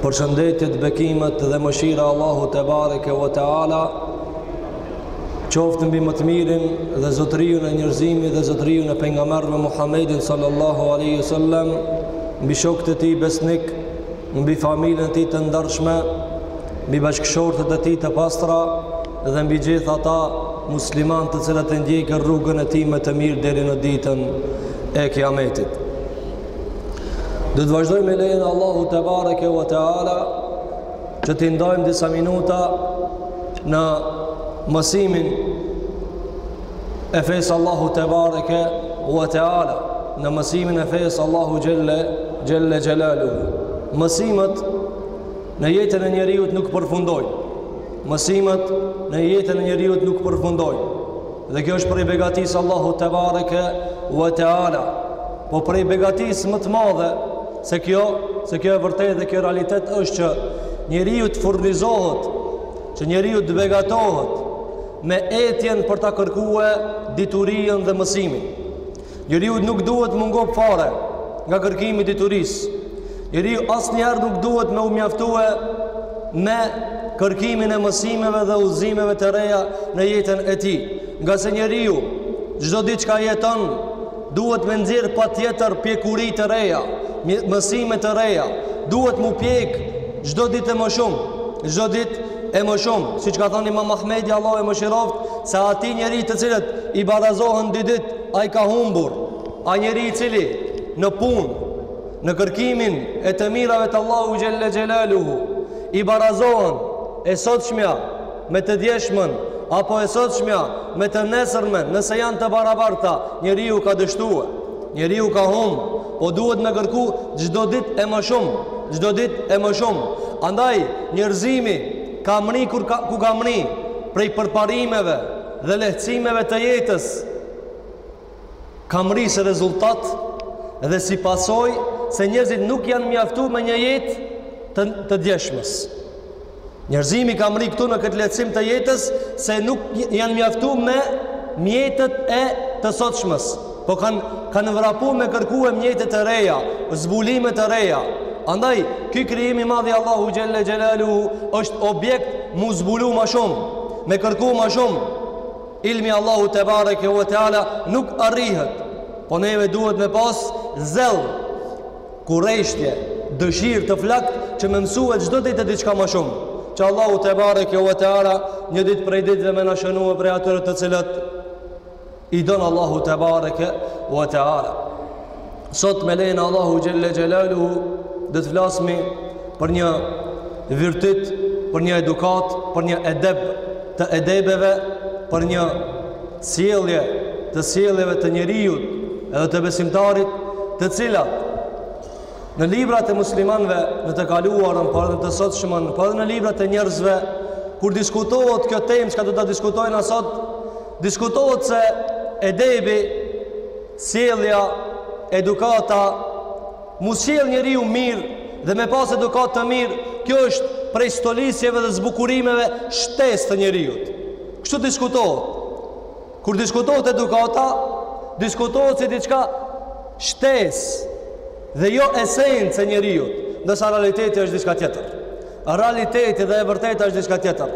Përshëndetjet, bekimet dhe mëshira e Allahut tebareke ve teala qoftë mbi më të mirin dhe zotëriun e njerëzimit dhe zotëriun e pejgamberëve Muhammedin sallallahu alejhi ve sel-lem mbi shokët e tij besnikë mbi familjen e tij të ndershme mbi bashkëshortet e tij të pastra dhe mbi gjithë ata muslimanë të cilët e ndjekin rrugën e tij më të mirë deri në ditën e kijametit Do të vazhdojmë me lejen e Allahut tebareke ve teala që t'i ndajmë disa minuta në mësimin e fesë së Allahut tebareke ve teala në mësimin e fesë së Allahut xhelle xhelaluhu mësimet në jetën e njeriut nuk përfundojnë mësimet në jetën e njeriut nuk përfundojnë dhe kjo është prej begatisë së Allahut tebareke ve teala Po prej begatisë më të madhe se kjo, se kjo e vërtetë dhe ky realitet është që njeriu të furnizohet, që njeriu të begatohet me etjen për ta kërkuar diturinë dhe mësimin. Njeriu nuk duhet m'u ngop fare nga kërkimi i diturisë. Njeriu asnjëherë nuk duhet me u mjaftua me kërkimin e mësimeve dhe udhëzimeve të reja në jetën e tij, ngase njeriu çdo ditë që jeton Duhet me nxjerr patjetër pjekuri të reja, mësime të reja. Duhet m'u pjek çdo ditë e më shumë, çdo ditë e më shumë, siç ka thënë Imam Ahmedi Allahu e mëshiroftë, se atij njeri të cilit i barazohen dy ditë, ai ka humbur. Ai njeri i cili në punë, në kërkimin e të mirave të Allahut xhelle xhelaluhu, i barazohen e sotshmja me të djeshmen apo e sotshmja me të nesërmen nëse janë të barabarta njeriu ka dështue njeriu ka humb po duhet me kërku çdo ditë e më shumë çdo ditë e më shumë andaj njerëzimi ka mri kur ka, ku ka mri prej përparimeve dhe lehtësimeve të jetës Ka mri si rezultat dhe si pasojë se njerëzit nuk janë mjaftu me një jetë të, të djeshmës. Njerëzimi ka mri këtu në këtë lehtësim të jetës se nuk janë mjaftu me mjetet e të sotshmës, po kanë kanë vrapu me kërkue mjete të reja, zbulime të reja. Andaj, ky krijim i madh i Allahut xhelle xhelaluhu është objekt m'u zbulu ma shumë, me kërku ma shumë, Ilmi i Allahut tebareke ve teala nuk arrihet, po neve duhet me pas zell, kurreshtje, dëshirë të flaktë që me mësue çdo ditë diçka më shumë. Që Allahu tebareke ve teala një ditë prej ditëve me na shënue prej atyre të cilët i don Allahu tebareke ve teala. Sot me lejen e Allahut xhel-le xhelaluhu do të flasmi për një virtit, për një edukatë, për një edeb të edebeve, për një sjellje të sjelljeve të njeriut edhe të besimtarit të cilat në librat e muslimanve në të kaluarën por edhe në të sotshmën po edhe në librat e njerëzve kur diskutohet kjo temë çka do ta diskutojna sot diskutohet se edebi Sjellja, edukata, m'u sjell njeriu mirë dhe me pas edukatë të mirë, kjo është prej stolisjeve dhe zbukurimeve shtesë të njeriut. Kështu diskutohet. Kur diskutohet edukata, diskutohet si diçka shtesë dhe jo esencë e njeriut, ndërsa realiteti është diçka tjetër. Realiteti dhe e vërteta është diçka tjetër.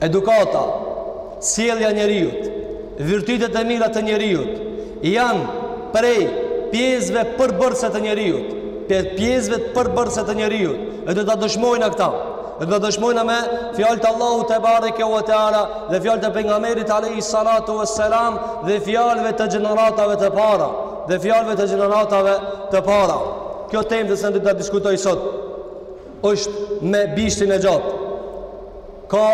Edukata, sjellja e njeriut, virtytet e mira të njeriut janë prej pjesëve përbërëse të njeriut, pjesëve përbërëse të njeriut, e do ta dëshmojna këta. E do ta dëshmojna me fjalët e Allahut tebareke ue teala dhe fjalët e pejgamberit alejhi salatu ue selam dhe fjalëve të gjeneratave të para, dhe fjalëve të gjeneratave të para. Kjo temë që ne do ta diskutojmë sot është me bisht të gjatë. Ka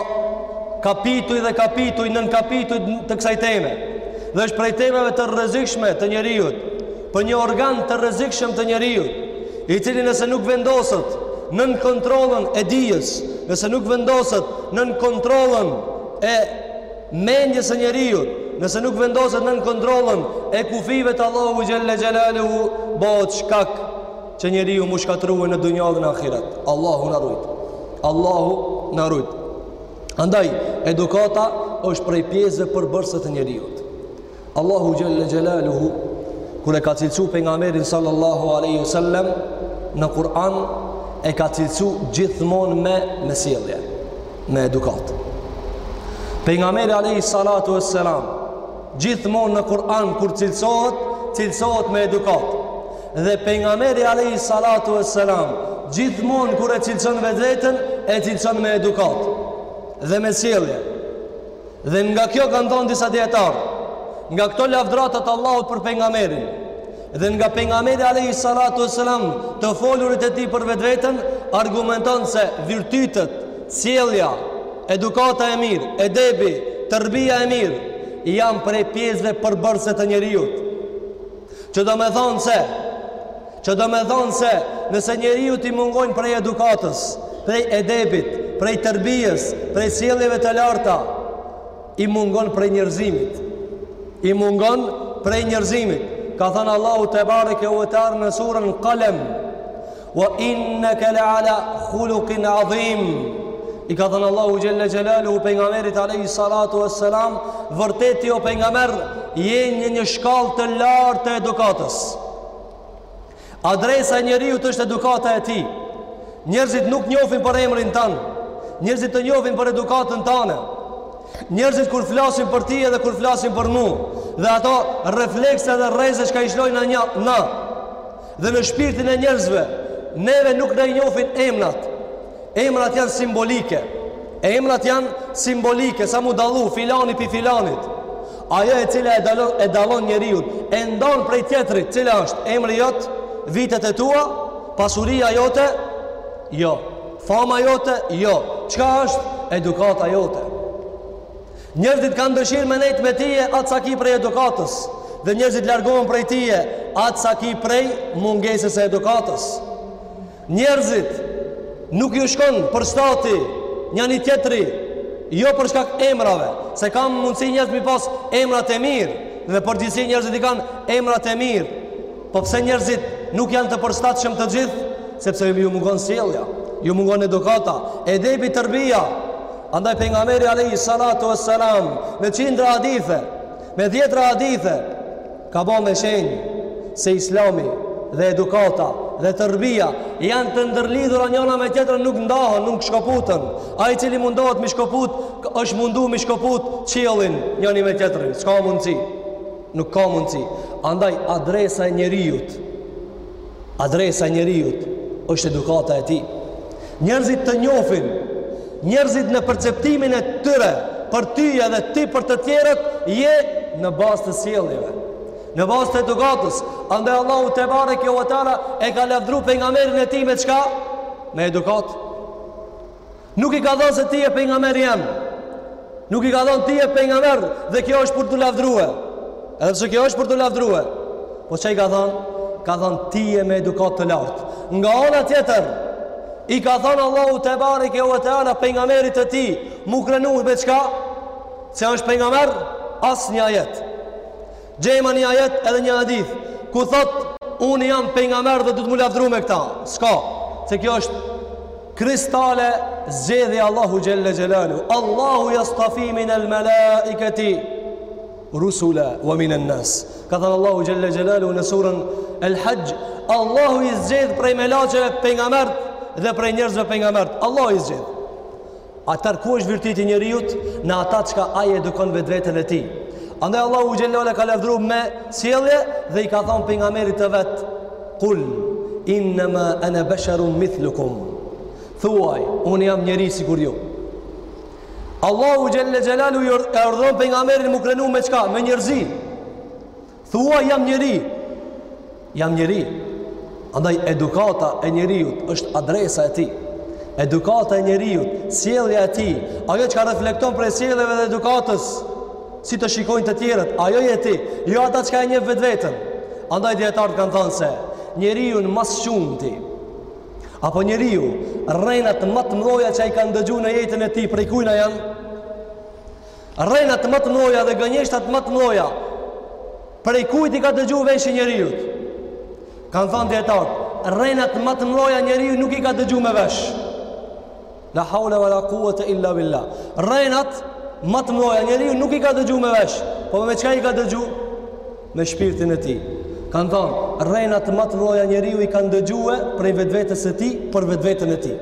kapituj dhe kapituj nën kapituj të kësaj teme. Dhe është prej temave të rrezikshme të njeriut, për një organ të rrezikshëm të njeriut, i cili nëse nuk vendoset nën kontrollën e dijes, nëse nuk vendoset nën kontrollën e mendjes së njeriut, nëse nuk vendoset nën kontrollën e kufijve të Allahut xhel-le xhelaluhu, bëhet shkak Që njeriu m'u shkatrrue në dunja dhe në ahiret. Allahu na rujt. Allahu na rujt. Andaj, edukata është prej pjesëve përbërëse të njeriut. Allahu xhel-le xhelaluhu kur e ka cilësu Pejgamberin sallallahu alejhi ue selem, në Kur'an e ka cilësu gjithmonë me, me sjellje, me edukatë. Pejgamberi alejhi salatu ue selam, gjithmonë në Kur'an kur cilësohet, cilësohet me edukatë. Dhe Pejgamberi alejhi salatu ue selam gjithmonë kur e cilëson vetveten e cilëson me edukatë dhe me sjellje. Dhe nga kjo kanë thënë disa dijetarë, nga këto lavdrata të Allahut për pejgamberin dhe nga pejgamberi alejhi salatu ue selam të folurit e tij për vetveten argumenton se virtytet, sjellja, edukata e mirë, edebi, terbija e mirë janë prej pjesëve përbërëse të njeriut. Që domethënë se, që domethënë se, nëse njeriut i mungojnë prej edukatës, prej edebit, prej tërbijës, prej sjelljeve të larta, i mungon prej njerëzimit. I mungon prej njerëzimit. Ka thënë Allahu tebareke ue teala në surën Kalem, Wa innaka la ala khuluqin adhim. I ka thënë Allahu xhalla xhelalu pejgamberit alayhi salatu wassalam, vërtet ti o pejgamber je në një shkallë të lartë të edukatës. Adresa e njeriut është edukata e tij. Njerëzit nuk njofin për emrin tan. Njerëzit të njofin për edukatën tane. Njerëzit kur flasin për ti edhe kur flasin për mu. Dhe ato reflekse dhe rreze çka i lshojnë në një në. Dhe në shpirtin e njerëzve, neve nuk na i njofin emrat. Emrat janë simbolike. Emrat janë simbolike, sa m'u dallu filani pi filanit. Ajo e cila e dallon, e dallon njeriun, e ndan prej tjetrit, cila është emri jot, vitet e tua, pasuria jote, jo. Fama jote, jo. Çka është edukata jote? Njerëzit kanë dëshirë me nejt me ty aq sa ki prej edukatës, dhe njerëzit largohen prej teje aq sa ki prej mungesës e edukatës. Njerëzit nuk ju shkon për shtati njani tjetri, jo për shkak emrave, se ka mundësi njerëzit me i pas emrat e mirë, në përgjithësi njerëzit i kanë emrat e mirë, po pse njerëzit nuk janë të përshtatshëm të gjithë, sepse ju mungon sjellja, ju mungon edukata, edebi, tërbija, Andaj pejgamberi alejhi salatu ve selam me qindra hadithe, me dhjetra hadithe ka ba me shenjë se Islami dhe edukata dhe tërbija janë të ndërlidhura njona me tjetrën, nuk ndahen, nuk shkoputen. Ai i cili mundohet me i shkoput, është mundu me shkoput qiellin njoni me tjetrin. S'ka mundësi. Nuk ka mundësi. Andaj adresa e njeriut Adresa e njeriut është edukata e tij. Njerëzit të njofin, njerëzit në perceptimin e tyre për ty edhe ti për të tjerët jen në bazë të sjelljeve, në bazë të edukatës. Andaj Allahu tebareke ve teala e ka lavdru pejgamberin e tij me çka? Me edukatë. Nuk i ka thanë se ti je pejgamberi jem. Nuk i ka thanë ti je pejgamber dhe kjo është për t'u lavdrue. Edhe pse kjo është për t'u lavdrue. Po ça i ka thanë? Ka thanë ti je me edukatë të lartë. Nga ana tjetër, i ka thanë Allahu tebareke ve teala pejgamberit të tij, m'u krenu me çka? Se është pejgamber as një ajet. Gjema një ajet edhe një hadith ku thot unë jam pejgamber dhe do të m'u lavdru me këta. S'ka, se kjo është kristale zgjedhje Allahu xhelle xhelalu. Allahu yastafi min al malaikati rusula wa min an nas. Ka thënë Allahu xhelle xhelalu në surën El Hajj, Allahu i zgjedh prej melaqeve pejgamberët dhe prej njerëzve pejgamberët. Allahu i zgjedh. Atëherë ku është virtyti i njeriut në ata çka ai e edukon vetveten e tij. Andaj Allahu xhelle e ka lavdru me sjellje dhe i ka thanë pejgamberit të vet, kul, innema ene besherun mithlukum, thuaj, unë jam njeri sikur ju. Allahu xhelle xhelalu e urdhëron pejgamberin m'u krenu me çka, me njerëzi. Thuaj jam njeri. Jam njeri. Andaj edukata e njeriut është adresa e tij. Edukata e njeriut, sjellja e tij, ajo çka reflekton prej sjelljeve dhe edukatës, si të shikojnë të tjerët, ajo je ti, jo ata çka e njeh vetveten. Andaj dijetarët kanë thënë se njeriu ma së shumti apo njeriu rrenat ma të mëdhaja që ai i ka ndëgju në jetën e tij prej kujna janë Rrenat ma të mëdhaja dhe gënjeshtat ma të mëdhaja prej kujt i ka dëgju veshi i njeriut? Kan thënë dijetarët, rrenat ma të mëdhaja njeriu nuk i ka dëgju me vesh. La haula wala quwata illa billah. Rrenat ma të mëdhaja njeriu nuk i ka dëgju me vesh, po me çka i ka dëgju? Me shpirtin e tij. Kan thënë, rrenat ma të mëdhaja njeriu i ka dëgjue prej vetvetes së tij për vetveten e tij.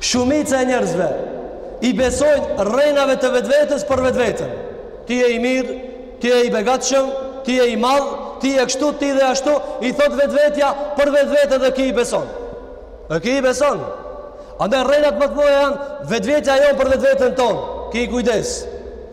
Shumica e njerëzve i besojnë rrenave të vetvetes për vetveten. Ti je i mirë, ti je i begatshëm, ti je i madh, ti je kështu, ti dhe ashtu, i thot vetvetja për vetveten dhe ky i beson. E ky i beson. Andaj rrenat më të mëdha janë vetvetja jonë për vetveten tonë. Ki kujdes.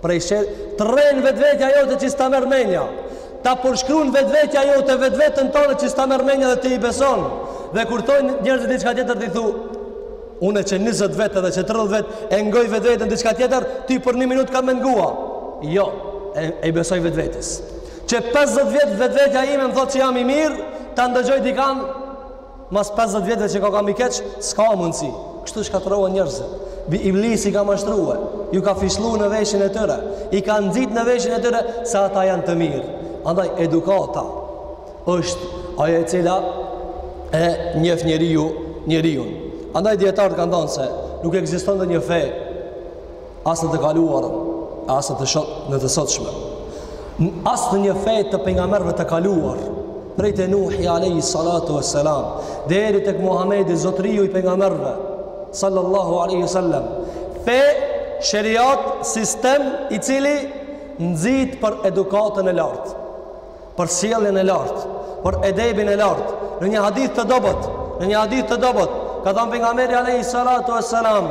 Prej se të rren vetvetja jote që s'ta merr menja. Ta përshkruan vetvetja jote vetveten tënde që s'ta merr menja dhe ti i beson. Dhe kur thonë njerëzit diçka tjetër ti thu unë që 20 vjet edhe që 30 vjet e ngoj vetveten diçka tjetër, ti për 1 minutë kam me ngua. Jo, e i besoj vetvetes. Që 50 vjet vetvetja ime më thotë që jam i mirë, ta ndëgjoj dikan Mas pesëdhjetë vjetve që ka jam i keq, s'ka mundësi. Kështu shkatërrohen njerëzit. Iblisi i ka mashtrue, ju ka fishllu në veshin e tyre, i ka nxit në veshin e tyre se ata janë të mirë. Andaj edukata është ajo e cila e njef njeriu njeriun. Andaj dijetarët kanë thënë se nuk ekziston ndonjë fe as në të kaluarën, as në të shot, në të sotshme. As në një fe të pejgamberëve të kaluar, prej Nuhi alayhi salatu wassalam, deri tek Muhamedi zotëriu i pejgamberëve sallallahu alaihi wasallam. Fe sheriat sistem i cili nxit për edukatën e lartë, për sjelljen e lartë, për edebin e lartë. Në një hadith të dobët, në një hadith të dobët, ka thanë pejgamberi alayhi salatu wassalam,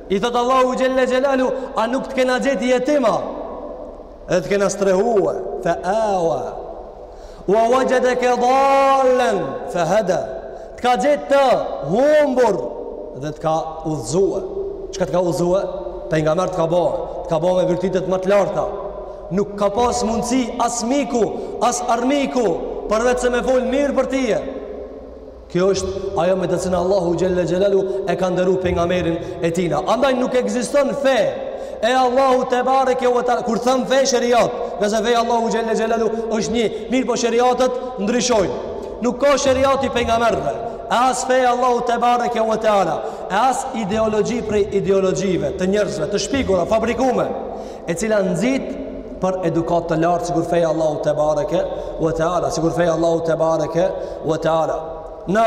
I thotë Allahu xhelle xhelaluhu, a nuk të kena gjet jetim? Dhe të kena strehue, fe awa. Ue uexhedeke dalen, fe heda. Të ka gjet të humbur, dhe të ka udhzue. Çka të ka udhzue? Pejgamber të ka bo, të ka bo me virtytet ma të larta. Nuk ka pas mundësi as miku, as armiku, përvec se me folë mirë për tije. Kjo është ajo me të cilën Allahu xhalla xhelaluhu e ka nderu pejgamberin e tij. Andaj nuk ekziston fe e Allahut tebareke ue teala kur tham fe sheriat, ngase feja e Allahut xhalla xhelaluhu është një, mirëpo sheriatet ndryshojnë. Nuk ka sheriat i pejgamberëve, e as fe e Allahut tebareke ue teala, e as ideologji prej ideologjive të njerëzve të shpikura, fabrikume. e cila nxit për edukatë të lartë sikur feja e Allahut tebareke ue teala sikur feja e Allahut tebareke ue teala në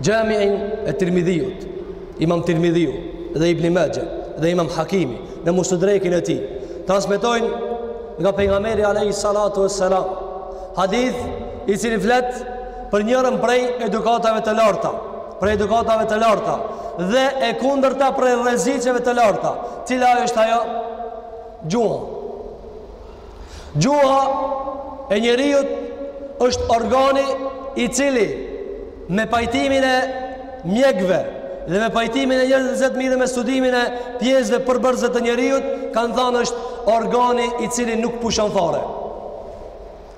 xhamiin e Tirmidhiut Imam Tirmidhiu dhe Ibn Maxhe dhe Imam Hakimi në Mustedrekin e tij transmetojnë nga pejgamberi alayhi salatu wassalam hadith i cili flet për njërën prej edukatave të larta prej edukatave të larta dhe e kundërta prej rreziqeve të larta cila është ajo gjuha gjuha e njeriut është organi i cili me pajtimin e mjekëve dhe me pajtimin e njerëzve që janë marrë me studimin e pjesëve përbërëse të njeriut kanë thanë është organi i cili nuk pushon fare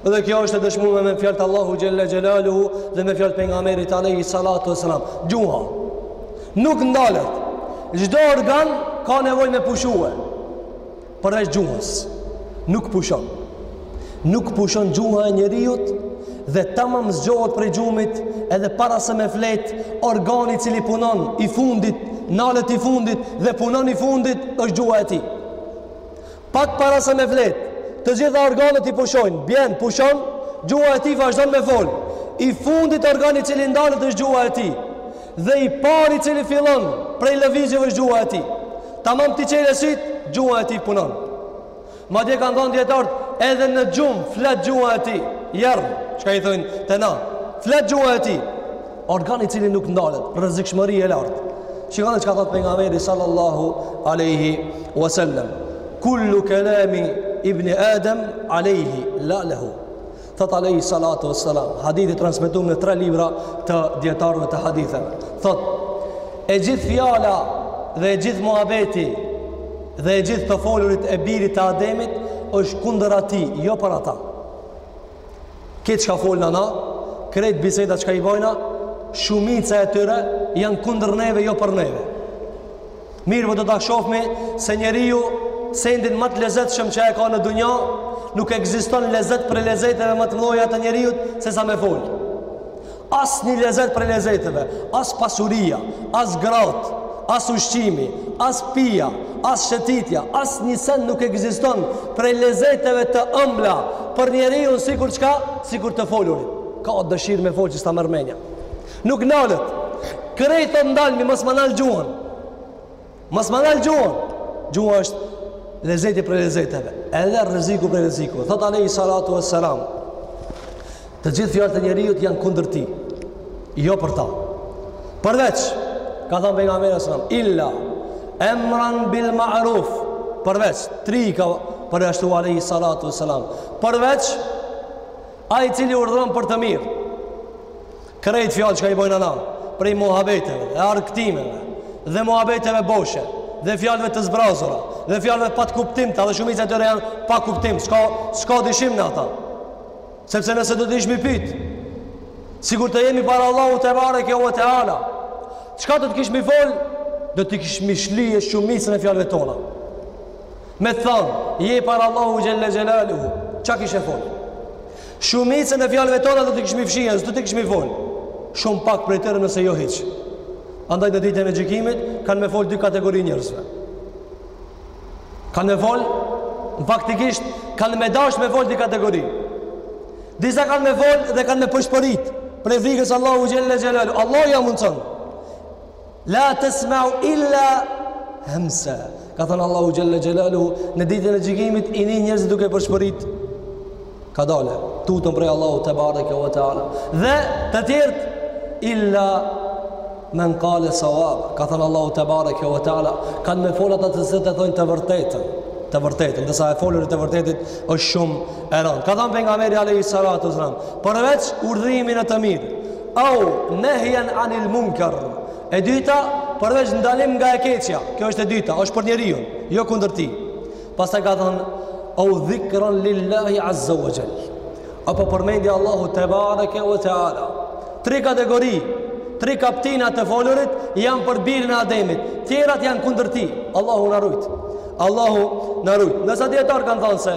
Dhe kjo është e dëshmume me fjalët e Allahut xhalla xhelaluhu dhe me fjalët e pejgamberit alayhi salatu wasalam. Gjuha nuk ndalet. Çdo organ ka nevojë me pushue. Përveç gjuhës. Nuk pushon. Nuk pushon gjuha e njeriut dhe tamam zgjohet prej gjumit edhe para se me fjet organi i cili punon i fundit, nalet i fundit dhe punon i fundit është gjuha e tij. Pak para se me fjet, të gjitha organet i pushojnë, bjen, pushon, gjuha e tij vazhdon me fol. I fundit organ i cili ndalet është gjuha e tij. Dhe i pari i cili fillon prej lëvizjeve është gjuha e tij. Tamam t'i çelë sytë, gjuha e tij punon. Madje kanë thanë dijetarët, edhe në gjumë flet gjuha e tij. Jerm, çka i thonë te na? Flet gjuha e tij. Organ i cili nuk ndalet, rrezikshmëri e lartë. Shikoni çka thot pejgamberi sallallahu alaihi wasallam. Kullu kalami ibn Adam alaihi la lahu. Thot alaihi salatu wassalam, hadithi transmetuar në tre libra të dietarëve të haditheve. Thot e gjithë fjala dhe e gjithë muhabeti dhe e gjithë të folurit e birit të Ademit është kundër atij, jo për ata. Krejt çka folna na, krejt biseda çka i bojna, shumica e tyre janë kundër neve, jo për neve. Mirëpo do ta shofmi se njeriu sendin ma të lezetshëm që e ka në dunja, nuk ekziston lezet prej lezeteve ma të mdhaja te njeriu sesa me folë. Asnjë lezet prej lezeteve, as pasuria, as gratë, as ushqimi, as pija, as shëtitja, asnjë send nuk ekziston prej lezeteve të ëmbla për njeriun sikur çka, sikur të folurit. Ka dëshirë me folë që s'ta merr menja. Nuk nalët. Krejt thot ndalmi, mos ma nal gjuhën. Mos ma nal gjuhën. Gjuha është lezeti prej lezeteve, edhe rreziku prej rreziku. Thot alaihi salatu wassalam. Të gjithë fjalët e njeriut janë kundër tij. Jo për ta. Përveç, ka thënë pejgamberi sallallahu alajhi illa amran bil ma'ruf. Përveç, tri ka përjashtu alaihi salatu wassalam. Përveç ai i cili urdhëron për të mirë. Krejt fjalë çka i bojna na, prej muhabeteve dhe argëtimeve dhe muhabeteve boshe dhe fjalëve të zbrazura dhe fjalëve të pakuptimta dhe shumica e tyre janë pa kuptim, s'ka s'ka dyshim në ata. Sepse nëse do të ishmi pyet, sikur të jemi para Allahut te bareke ve teala, çka do të kishmi fol? Do të kishmi shlije shumicën e fjalëve tona. Me thon, je para Allahu xhelle xhelaluhu, çka kishe fol? Shumicën e fjalëve tona do t'i kishmi fshije, s'do t'i kishmi fol. Shumë pak prej tyre nëse jo hiç. Andaj në ditën e gjykimit kanë me fol dy kategori njerëzve. Kanë me fol faktikisht kanë me dash me fol dy kategori. Disa kanë me fol dhe kanë me përshpërit prej frikës Allahu xhelle xhelaluhu. Allahu ja mundson. La tasma'u illa hamsa. Ka thënë Allahu xhelle xhelaluhu në ditën e gjykimit i nin njerëzit duke përshpërit kadale, tuten prej Allahu te bareke ve teala. Dhe të tjerët illa men qala sawab. Ka thënë Allahu te bareke ve teala kanë me fol ata të cilët e thojnë të vërtetën të vërtetën, ndërsa e folur e të vërtetit është shumë e ranë. Ka thënë pejgamberi alayhi salatu wasalam, përveç urdhërimit në të mirë, Au nehjen anil munker. E dyta, përveç ndalimi nga e keqja. Kjo është e dyta, është për njeriu, jo kundër tij. Pastaj ka thënë au dhikran lillahi azza wa jall. Apo përmendja Allahu tebareke ve teala. Tri kategori, tri kaptina të folurit janë për birin e Ademit. Tjerat janë kundër tij. Allahu na rujt. Allahu na rujt. Nëse dijetarët kanë thënë se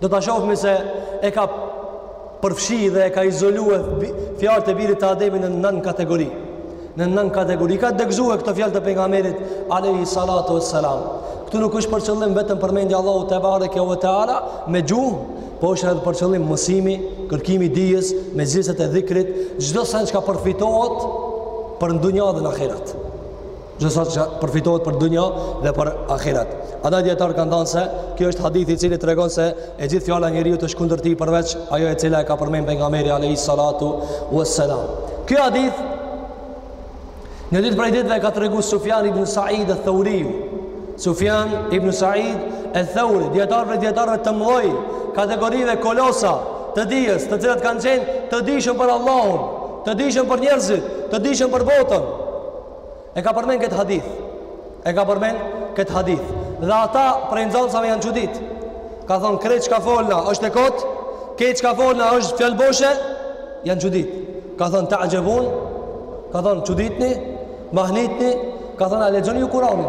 Do ta shohmi se e ka përfshi dhe e ka izolue fjalët e birit të Ademit në nënkategori. Në nënkategori. Ka degëzue këto fjalë të pejgamberit alejhi salatu ve selam. Këtu nuk është për qëllim vetëm përmendja Allahu tebareke ve teala me gjuhë, po është edhe për qëllim mësimi, kërkimi i dijes, mexhliset e dhikrit, çdo sen çka përfitohet për dunja dhe në ahiret. Çdo sen që përfitohet për dunja dhe për ahiret. Ata dijetarë kanë thanë se kjo është hadithi i cili tregon se e gjithë fjala e njeriut është kundër tij përveç ajo e cila e ka përmend pejgamberi alayhi salatu wassalam. Ky hadith një ditë prej ditëve e ka treguar Sufjan ibn Sa'id al-Thawri. Sufjan ibn Sa'id al-Thawri, dijetar prej dijetarëve të mëdhej, kategorive kolosa të dijes, të cilat kanë qenë të dijshëm për Allahun, të dijshëm për njerëzit, të dijshëm për botën. E ka përmend këtë hadith. E ka përmend këtë hadith. Dhe ata prej nxënësve janë çudit. Ka thon krejt çka folna është e kotë, krejt çka folna është fjalë boshe, janë çudit. Ka thon ta'xhebun, ka thon çuditni, mahnitni, ka thon a lexoni ju Kur'anin?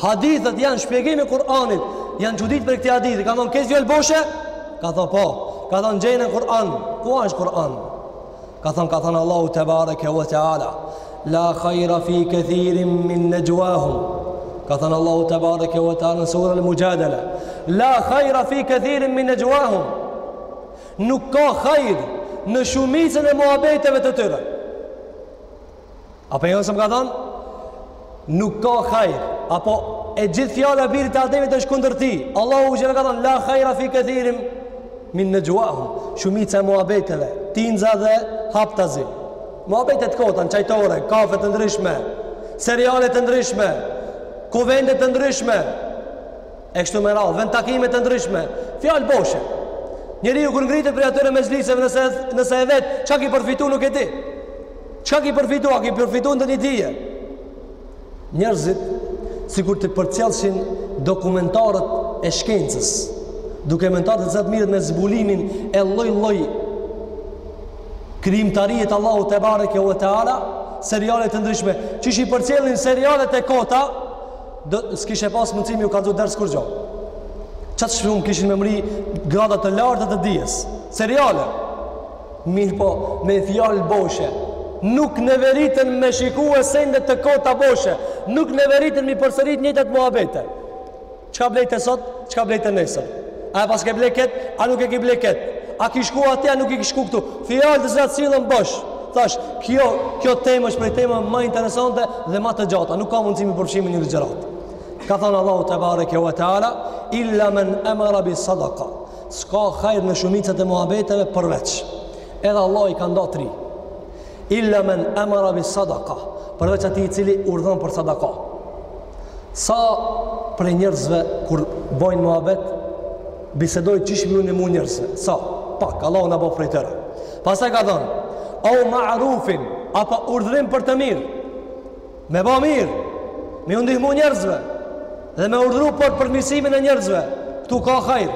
Hadithët janë shpjegim i Kur'anit, janë çudit prej këtij hadithi. Ka thonë qysh fjalë boshe? Ka thonë po. Ka thonë gjeje në Kur'an. Ku është Kur'an? Ka thonë ka thonë Allahu tebareke ve teala. La khaira fi kathirin min najwahum. Ka thonë Allahu tebareke ve teala në surën Al-Mujadala. La khaira fi kathirin min najwahum. Nuk ka hajr në shumicën e muhabeteve të tyre. A për njësëm ka thonë, nuk ka hajr, apo e gjithë fjala e birit të Ademit është kundër tij. Allahu xhele ka thonë, la khaira fi kathirin min najwahum, shumica e muhabeteve, tinza dhe haptazi. Muhabete të kota në çajtore, kafe të ndryshme, seriale të ndryshme, kuvende të ndryshme, e kështu me radhë, vendtakime të ndryshme, fjalë boshe. Njeriu kur ngritet prej atyre mexhliseve nëse, nëse e vet, çka ki përfitu nuk e di. Çka ki përfitu, a ki përfitu ndonjë dije? Njerëzit, sikur t'i përcjellshin dokumentarët e shkencës, dokumentarët të cilët mirren me zbulimin e lloj-lloj krijimtarie të Allahu tebareke ve teala, seriale të ndryshme, qysh i përcjellin serialet e kota, s'kishe pas mundësim ju ka dhu dërës kurgjo. Qaq shumë kishin me mrri grada të larta të dijes. Seriale. Mirëpo, me fjalë boshe, nuk neveriten me shikue sende të kota boshe, nuk neveriten mi përsërit njëjtat muhabete. Çka blejte sot, çka blejte nesër? A e paske ble ket, a nuk e ke ble ket? A ki shku atje, a nuk i ki shku këtu? Fjalë të cilat sillen bosh. Thash, kjo, kjo temë është prej temave ma interesante dhe ma të gjata, nuk ka mundësi me përfshi në një ligjëratë. Ka thënë Allahu tebareke ve teala, illa men amara bi sadaqa. S'ka hajr në shumicën e muhabeteve përveç. Edhe Allahu i ka nda tri. Illa men emara bi sadaka. Përveç atij i cili urdhron për sadaka. Sa prej njerëzve kur bojnë muhabet, bisedojnë qysh me ju nimu njerëzve. Sa? Pak, Allahu na baftë prej tyre. Pastaj ka thonë, au ma'rufin, apo urdhërim për të mirë. Me ba mirë, me ju ndihmu njerëzve, dhe me urdhru për përmirësimin e njerëzve, këtu ka hajr.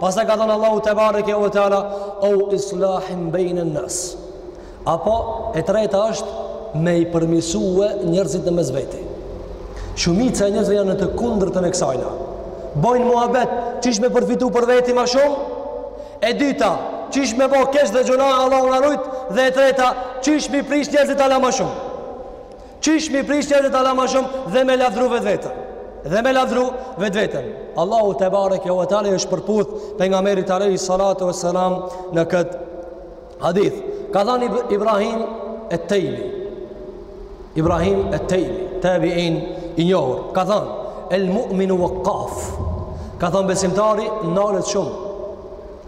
Pastaj ka thënë Allahu tebareke ve teala, au islahin bejnen-nas. Apo, e treta është me i përmirësue njerëzit në mes veti. Shumica e njerëzve janë në të kundërtën e kësajna. Bojnë muhabet, qysh me përfitu për veti ma shumë? E dyta, qysh me bo keq dhe gjynah Allahu na rujt? Dhe e treta, qysh me i prish njerëzit ala ma shumë? Qysh mi prish njerëzit ala ma shumë dhe me lavdru vetveten. Dhe me lavdru vetveten. Allahu tebareke ve teala i është përputh pejgamberit alejhi salatu ve selam në këtë hadith. Ka than Ibrahim et-Tejmi. Ibrahim et-Tejmi. Tabiin i njohur. Ka than el mu'minu uekkaf. Ka than besimtari ndalet shumë.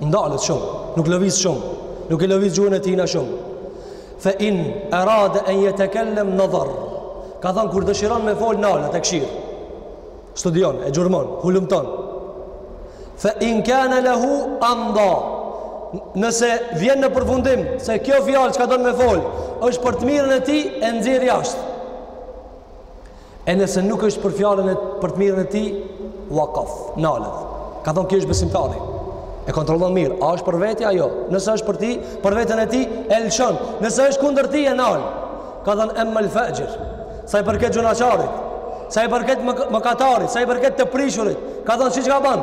Ndalet shumë. Nuk lëviz shumë. Nuk e lëviz gjuhën e tina shumë. Fe in arade en jetekellem nadhar. Ka thënë kur dëshiron me fol nalet e kshyr. Studion, e gjurmon, hulumton. Fe in kana lahu amda. Nëse vjen në përfundim se kjo fjalë çka don me fol është për të mirën e tij e nxjerr jashtë. E nëse nuk është për fjalën, për të mirën e tij, waqaf, nalet. Ka thonë ky është besimtari. E kontrollon mirë, a është për veti a jo? Nëse është për tij, për veten e tij, e lëshon. Nëse është kundër tij e nal. Ka thonë emma al faxhir. Sa i përket gjynahqarit, sa i përket mëkatarit, sa i përket të prishurit, ka thonë qysh, çka ban.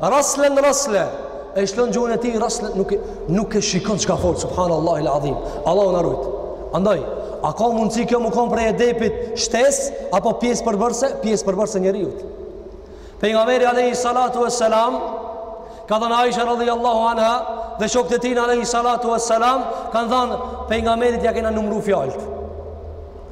Raslen rasle e lshon gjuhën e tij rasle nuk e nuk e shikon çka fol subhanallahu el azim. Allahu na rujt. Andaj, a ka mundësi kjo me kon prej edepit shtes apo pjesë përbërëse, pjesë përbërëse njeriu. Pejgamberi alayhi salatu wassalam ka thënë Aisha radhiyallahu anha dhe shokët e tina alayhi salatu wassalam kanë thënë pejgamberit ja kena numru fjalët.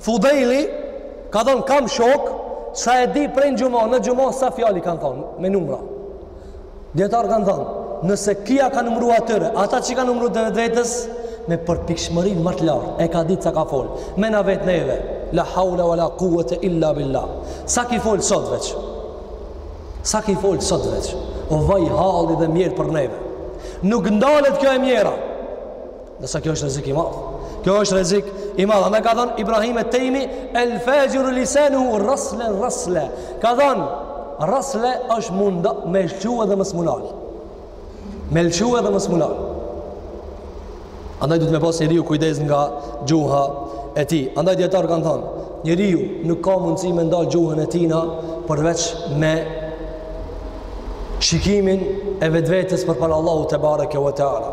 Fudejli ka thonë kam shok, sa e di prej në xhuma në xhuma sa fjalë kanë thonë, me numra. Dijetarët kanë thonë, nëse ky ia ka numru atyre, ata që i ka numru edhe vetvetes, me përpikshmërin më të lartë, e ka ditë sa ka folë, me na vetë neve, la haule wa la kuwete illa billah, sa ki folë sot veç, sa ki folë sot veç, o vaj halli dhe mjerë për neve, nuk ndalet kjo e mjera, Se kjo është rrezik i madh. Kjo është rrezik i madh. Andaj ka thënë Ibrahim et Tejmi, el faxhir lisanuhu rasle rasle. Ka thënë rasle është mund me lëshua dhe mos me u nal. Me lëshua dhe mos me u nal. Andaj duhet me pas njeriu kujdes nga gjuha e tij. Andaj dijetarët kan thënë, njeriu nuk ka mundësi me ndal gjuhën e tij na përveç me shikimin e vetvetes përpara Allahut tebareke ve teala.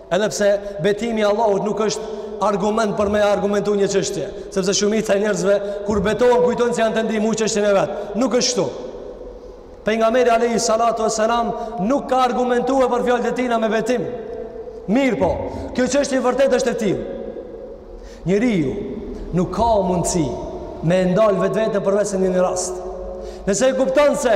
Edhe pse betimi i Allahut nuk është argument për me argumentu një çështje, sepse shumica e njerëzve kur betohen kujtojnë se janë tu ndihmu çështjen e vet. Nuk është kështu. Pejgamberi alayhi salatu wasalam nuk ka argumentu për fjalët e tina me betim. Mirëpo, kjo çështje e vërtetë është e tillë. Njeriu nuk ka mundësi me e ndal vetveten përveç në një rast. Nëse e kupton se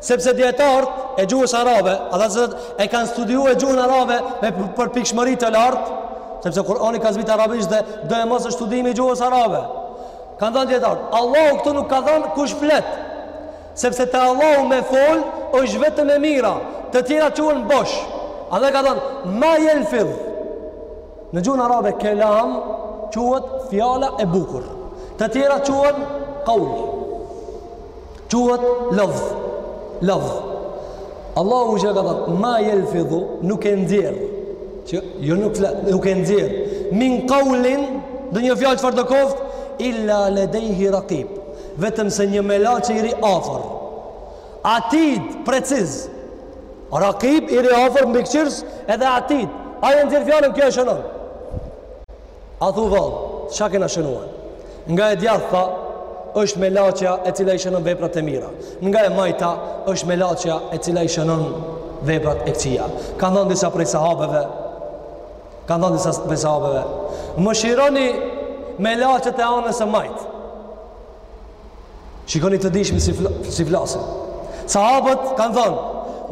Sepse dijetarët e gjuhës arabe, ata e kanë studiue gjuhën arabe me përpikshmëri të lartë, sepse Kur'ani ka zbrit arabisht dhe doemos është studimi i gjuhës arabe. Kanë thënë dijetarët, Allahu këtu nuk ka thënë kush flet, sepse te Allahu me fol është vetëm e mira, të tjera quhen bosh. Andaj ka thënë, ma yelfidh. Në gjuhën arabe kelam quhet fjala e bukur. Të tjera quhen qaul. Quhet lafdh. Lafdh. Allahu çka thotë, ma jelfidhu, nuk e nxjerr. Që, jo nuk, nuk e nxjerr. Min kaulin, ndonjë fjalë çfarëdo koftë, illa ledejhi rakib. Vetëm se një melaqe i rri afër. Atid, preciz. Rakib i rri afër, mbikëqyrës, edhe atid. Ai e nxjerr fjalën, kjo e shënon. A thu vallë, çka kena shënue? Nga e djathta, është melaqja e cila i shënon veprat e mira. Nga e majta është melaqja e cila i shënon veprat e këqija. Ka thënë disa prej sahabeve, kanë thënë disa prej sahabeve, mëshironi melaqet e anës së majtë. Shikoni të dishmi si, fl si flasin. Sahabët kanë thënë,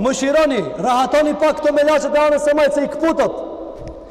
mëshironi, rahatoni pak këto melaqet e anës së majtë se i këputët.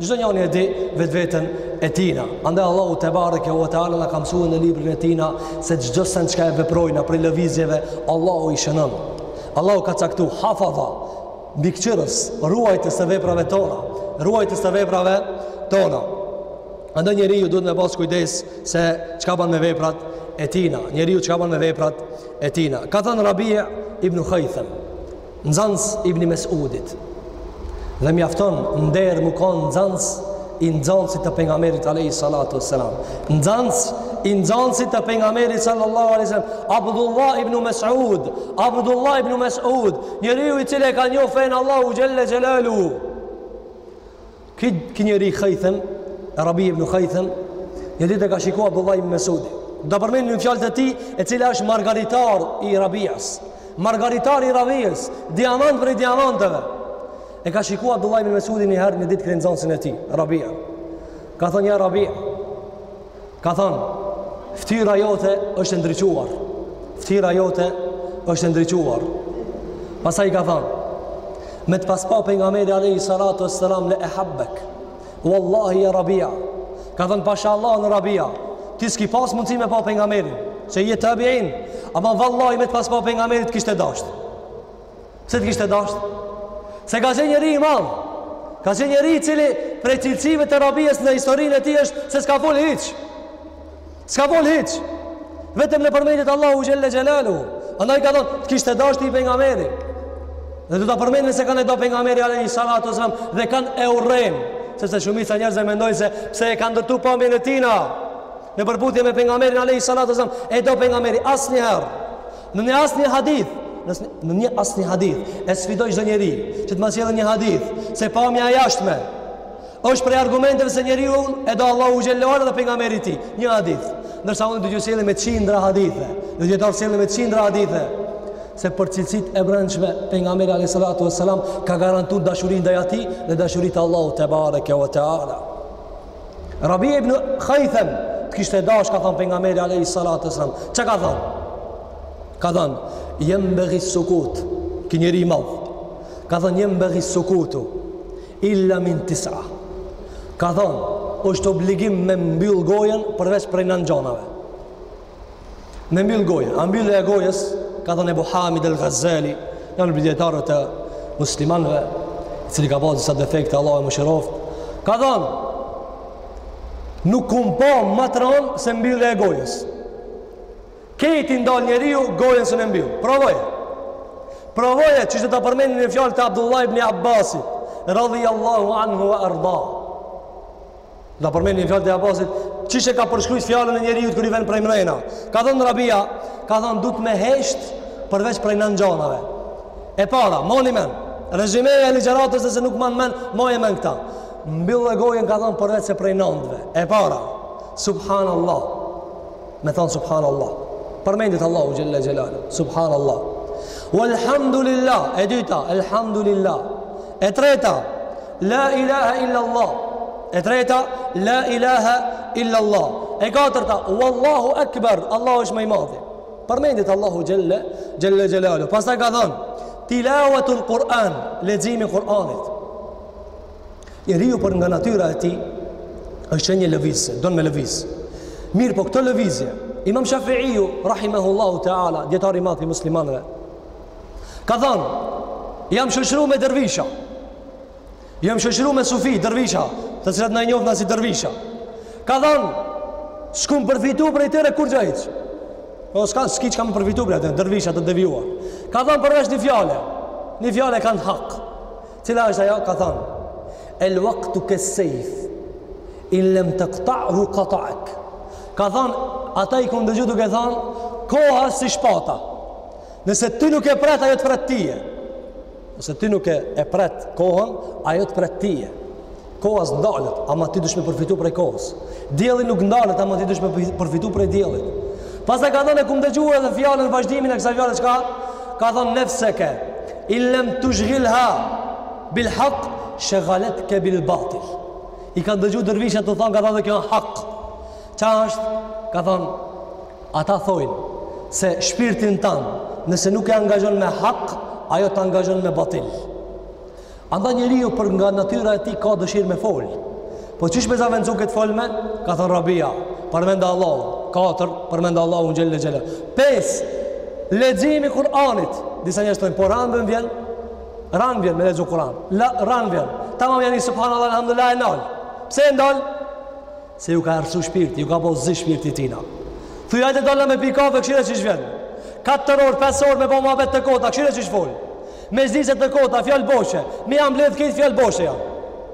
Çdo njëri e di vetveten e tina. Andaj Allahu tebareke ve teala na ka mësu në librin e tina se çdo sen çka e veprojna prej lëvizjeve, Allahu i shënon. Allahu ka caktu hafadha mbikëqyrës, ruajtës të veprave tona, ruajtës të veprave tona. Andaj njeriu duhet me pas kujdes se çka ban me veprat e tina. Njeriu çka ban me veprat e tina. Ka thanë Rabi' ibn Khaytham, Nxënës Ibni Mes'udit. Dhe mjafton nder me kon nxënës i nxënësit të pejgamberit alayhi salatu wassalam. Nxënës i nxënësit të pejgamberit sallallahu alaihi wasallam, Abdullah ibn Mas'ud, Abdullah ibn Mas'ud, njeriu i cili e ka njoh fenë e Allahut xhelle xhelalu. Ky njeri Khaitham, Rabi ibn Khaitham, një ditë e ka shiku Abdullah ibn Mesudi. Do të përmend një fjalë të tij, e cila është margaritar i Rabias. Margaritar i Rabias, diamant prej diamanteve. E ka shiku Abdullah ibn Mesudi një herë një ditë këtë nxansin e tij, Rabia. Ka thënë ja Rabia, ka thënë, ftyra jote është e ndriçuar, ftyra jote është e ndriçuar. Pastaj ka thënë, me të pas pa Pejgamberi alejhi salatu ve selam le ehabbek, wallahi ja Rabia, ka thënë pasha Allahun Rabia, ti s'ki pas mundësi me pa Pejgamberin, se je tabiin, ama vallahi me të pas pa Pejgamberi të kishte dashtë. Pse të kishte dashtë? Se ka qenë njeri i madh. Ka qenë njeri i cili prej cilësive të Rabias në historinë e tij është se s'ka fol hiç. S'ka fol hiç. Vetëm në përmendje të Allahut xhelle xhelalu. Andaj ka thonë, të kishte dashtë Pejgamberi. Dhe do ta përmendim se kanë e do Pejgamberi alejhi salatu selam dhe kanë e urren. Sepse shumica e njerëzve mendojnë se pse e kanë ndërtu pamjen e tina. Në përputhje me Pejgamberin alejhi salatu selam, e do Pejgamberi asnjëherë, në një asnjë hadith, në një asnjë hadith, e sfidoj çdo njeri që të më sjellë një hadith, se pamja e jashtme është prej argumenteve se njeriun e do Allahu xhallahu dhe Pejgamberi i tij, një hadith. Ndërsa unë do t'ju sjell me qindra hadithe, do t'ju sjell me qindra hadithe se për cilësitë e brendshme pejgamberi alayhi salatu wasalam ka garantu dashurinë ndaj atij dhe dashurinë e Allahut tebareke ve teala. Rabi ibn Khaytham të kishte dash ka thënë pejgamberi alayhi salatu wasalam. Çka ka thënë? Ka thënë jembeghi sukut. Ky njeri i madh. Ka thënë jembeghi sukutu illa min tis'a. Ka thënë është obligim me mbyll gojën përveç prej nan gjanave. Me mbyll gojën, a mbyllja e gojës, ka thonë Ebu Hamid El Ghazali, njani nër dijetarët e muslimanve, cili ka pasë disa defekte, Allahu e mëshiroftë, ka thënë, nuk kum pa më të rëndë se mbyllja e gojës. Kët e ndal njeriu, gojën s'un e mbyll, provoje. Provoje. Qysh të përmeni një fjalë të Abdullah ibn Abbasit, radhi Allahu anhu e arda. Na përmend një fjalë të Abasit, qysh e ka përshkrujt fjalën e njeriu kur i vjen prej mrena. Ka thënë Rabia, ka thënë duhet me hesht përveç prej nan gjanave. E para, mani men. Rezimeja e ligjëratës se nuk mani men, maje men këta. Mbylle gojën ka thënë përveç se prej nëndve. E para, subhanallah. Me thënë subhanallah. Përmendet Allahu xhelle xhelaluhu. Subhanallah. Walhamdulillah. E dyta, alhamdulillah. E treta, la ilaha illa Allah. E treta, la ilaha illa Allah. E katërta, wallahu akbar, Allahu është më i madhi. Përmendet Allahu xhelle xhelaluhu. Pastaj ka thënë, tilawatul Quran, leximi i Kuranit. Njeriu për nga natyra e tij është që lëviz, don me lëviz. Mirëpo këtë lëvizje, Imam Shafi'iu rahimahullahu ta'ala, dietari i madh i muslimanëve, Ka thënë, jam shoqru me dërvisha, jam shoqru me sufi, dërvisha, të cilët na i njofim si dërvisha. Ka thënë, s'kum përfitu prej tyre kurgjë hiç. Po, s'ka, s'ki çka me përfitu prej tyre, dërvisha të devijuar. Ka thënë përveç një fjale, një fjale kanë hak. Cila është ajo, ka thënë, el vaktu ke sejf, in lem tekta'hu keta'ek. Ka thënë, ata i kum dëgju duke thënë, koha si shpata, Nëse ti nuk e pret, ajo të pret tije. Nëse ti nuk e, e pret kohën, ajo të pret tije. Koha s'ndalet, ama ti duhesh me përfitu prej kohës. Dielli nuk ndalet, ama ti duhesh me përfitu prej diellit. Pastaj ka thënë e kum dëgju edhe fjalën vazhdimin e kësaj fjale çka? Ka thënë nefseke, in lem tushgilha bil hak, shegaletke bil batil. I ka dëgju dërvishët tu thonë, ka thënë edhe kjo hak. Çka është? Ka thënë, Ata thojnë se shpirtin tënd nëse nuk e angazhon me hak, ajo të angazhon me batil. Andaj njeriu për nga natyra e tij ka dëshirë me fol. Po qysh me zavendsu këtë folme? Ka thënë Rabia, përmende Allahun, 4, përmende Allahun xhelle xhelal. 5. Leximi i Kur'anit. Disa njerëz thonë, po ran po m'vjen. Ran vjen me lexu Kur'an. La ran vjen. Tamam jani subhanallah, alhamdulillah e nal. Pse e ndal? Se iu ka errësu shpirti, iu ka bo zi shpirti i tina. Thuj, hajde dalim me pi kafe, kshyre qysh vjen. Katër orë, pesë orë me bo muhabete të kota, kshyre qysh fol. Mexhlise të kota, fjalë boshe. Me ia mledh këto fjalë boshe ja.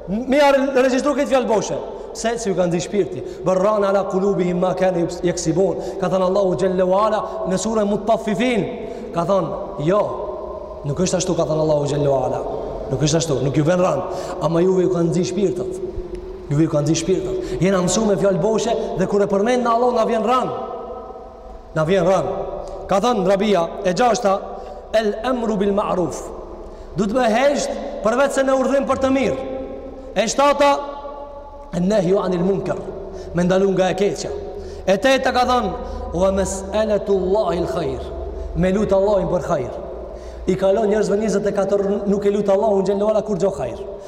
Me ia regjistru këto fjalë boshe. Pse? Se iu ka nxi shpirti. Bel rane ala kulubihim ma kanu jeksibun. Ka thënë Allahu xhelle ve ala në suren Mutaffifin. Ka thënë, jo, nuk është ashtu, ka thënë Allahu xhelle ve ala. Nuk është ashtu, nuk ju vjen randë. Ama juve ju kanë nxi shpirtat. Juve ju kanë nxi shpirtat. Jena mësu me fjalë boshe dhe kur e përmend Allahun na vjen randë. Na vjen randë. Ka thënë Rabia e gjashta, el emru bil ma'ruf. Duhet me hesht përveç se në urdhërim për të mirë. E shtata, en-nehju anil munker. Me ndalu nga e keqja. E teta ka thënë, ue mes'eletu Allahi l'khajr. Me lut Allahun për hajr. I kalon njerëzve 24 nuk e lut Allahun xhelle ve ala kurgjo hajr.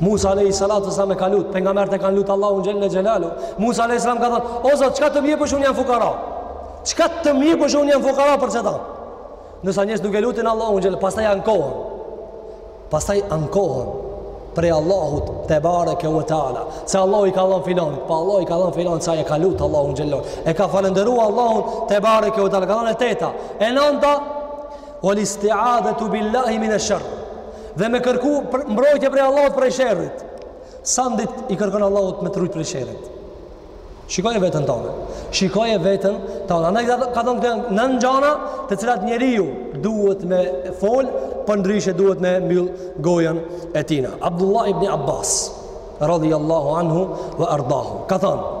Musa alayhi salatu wasalam e ka lut, pejgamberët e kanë lut Allahun xhelle xhelaluhu. Musa alayhi salam ka thënë, "O Zot, çka të më japësh unë jam fukara?" Çka të më japësh unë jam fukara për çfarë? Ndërsa njerëz nuk e lutin Allahun xhelle, pastaj ankohen. Pastaj ankohen prej Allahut tebareke ve teala. Se Allahu i ka dhënë filan, po Allahu i ka dhënë filan sa e ka lut Allahun xhelle. E ka falënderuar Allahun tebareke ve teala, ka thënë e teta. E nënta, "Wal isti'adatu billahi min ash-sharr." Dhe me kërku për, mbrojtje prej Allahut prej sherrit. Sa n'ditë i kërkon Allahut me t'rujt prej sherrit. Shikoje veten tane. Shikoje veten tane. Andaj ka thënë këto nëntë gjana të cilat njeriu duhet me fol, përndryshe duhet me mbyll gojën e tina. Abdullah ibn Abbas radhiyallahu anhu wa ardahu. Ka thënë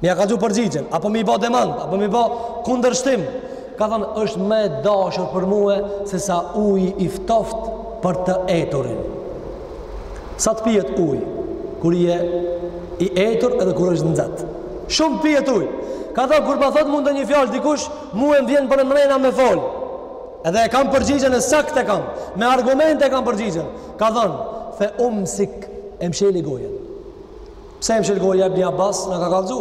Me ia kallxu përgjigjen, apo me i ba demant, apo me i ba kundërshtim. Ka thënë, është më e dashur për mue, sesa uji i ftoftë për të eturin. Sa të pijet uji, kur je i etur edhe kur është nxehtë. Shumë pijet uji. Ka thënë, kur ma thotë mund të një fjalë dikush, mue më vjen prej mrena me fol. Edhe e kam përgjigjen e saktë e kam, me argumente e kam përgjigjen. Ka thënë, fe umsik, e msheli gojën. Pse e mshel gojën Ibn Abbas na ka kallxu.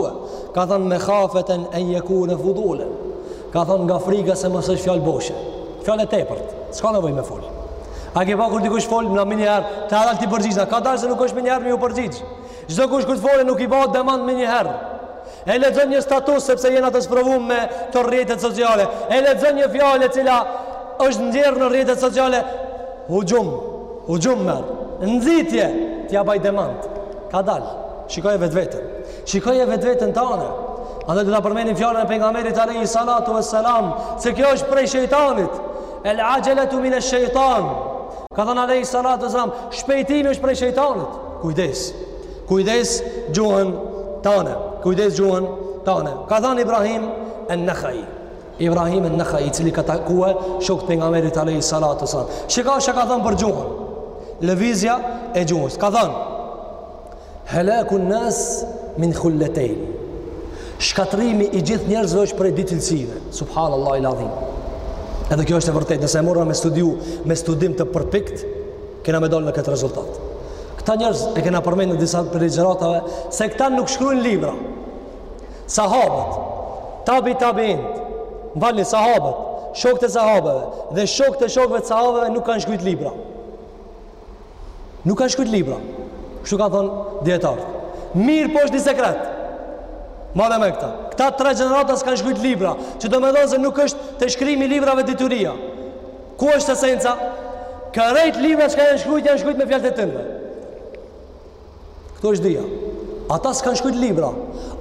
Ka thënë mekhafeten en yekune fudule. Ka thënë nga frika se mos është fjalë boshe. Fjalë e tepërt. S'ka nevojë me fol. A ke pa kur dikush fol na menjëherë, të dal t'i përgjigjna, kadalë se nuk është menjëherë me iu përgjigj. Çdokush kur të folë nuk i bëhet demant menjëherë. E lexon një status sepse jena të sprovuar me këto rrjetet sociale. E lexon një fjalë e cila është nxjerrë në rrjetet sociale. Huxhum, huxhum me nxitje, t'ia baj demant. Kadal. Shikoje vetveten. Shikoje vetveten tane. A do ta përmendim fjalën e pejgamberit alayhi salatu vesselam se kjo është prej shejtanit. El ajalatu min ash-shaytan. Ka thënë alayhi salatu vesselam, shpejtimi është prej shejtanit. Kujdes. Kujdes gjuhën tane, kujdes gjuhën tane. Ka thënë Ibrahim an-Nakhai. Ibrahim an-Nakhai, i cili ka takuar shokët e pejgamberit alayhi salatu sallam. Shiko çka ka thënë për gjuhën. Lëvizja e gjuhës. Ka thënë Helakun nas min khullatayn. Shkatrimi i gjithë njerëzve është prej dy cilësive. Subhanallahu el-azim. Edhe kjo është e vërtetë, nëse e morëm me studiu, me studim të përpikt, Kena me dalë në këtë rezultat. Këta njerëz e kena përmend në disa prej ligjëratave se këta nuk shkruajnë libra. Sahabët, tabi tabiin, më falni, sahabët, shokët e sahabeve dhe shokët e shokëve të sahabeve nuk kanë shkruajt libra. Nuk kanë shkruajt libra. Kështu kanë thon dijetarët. Mirëpo është një sekret. Mbane men këta. Këta tre gjenerata s'kanë shkruajt libra, që domethonë se nuk është te shkrimi i librave dituria. Ku është esenca? Krejt librat çka janë shkrujt, janë shkrujt me fjalët e tyne. Këtu është dija. Ata s'kanë shkrujt libra.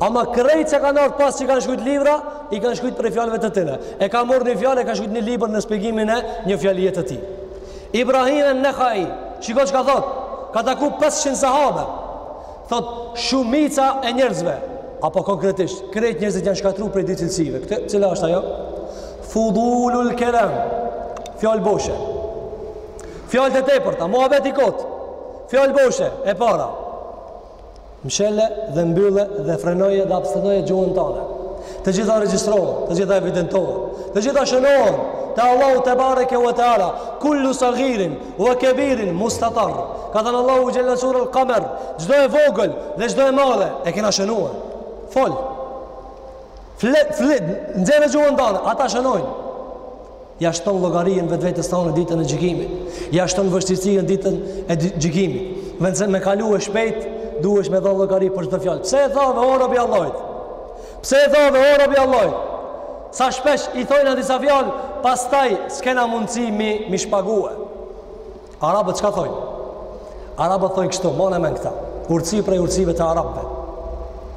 Ama krejt që kanë ardhë pas që kanë shkrujt libra, i kanë shkrujt prej fjalëve të tyne. E ka morrë një fjalë, e ka shkrujt një libër në spjegimin e një fjalie të tij. Ibrahim en-Nekhai, shiko çka thot, ka taku 500 sahabe. Thotë, shumica e njerëzve, apo konkretisht, krejt njerëzit janë shkatru prej dy cilësive. Këtë, cila është ajo? Fudulul kelam, fjalë boshe. Fjalë të tepërta, muhabet i kotë. Fjalë boshe, e para. Mshele dhe mbylle dhe frenoje dhe abstenoje gjuhën tane. Të gjitha regjistrohen, të gjitha evidentohen, të gjitha shënohen, te Allahu tebareke ve teala, kullu saghirin, Wa kabirin mustatar. Ka thënë Allahu xhalla sura al qamar, çdo e vogël dhe çdo e madhe e kena shënuar. Fol. Flet, flet, nxjerre gjuhën tane, ata shënojnë. Ja shton llogarinë vetvetes tane ditën e gjykimit. Ja shton vështirësinë ditën e gjykimit. Vend se me kalue shpejt, duhesh me dhënë llogari për çdo fjalë. Pse e thave o rob i Allahit? Pse e thave o rob i Allahit? Sa shpesh i thojna disa fjalë, pastaj s'kena mundësi mi, mi shpague. Arabët çka thojnë? Arabët thojnë kështu, mane men këta, urtsi prej urtsive të Arabëve.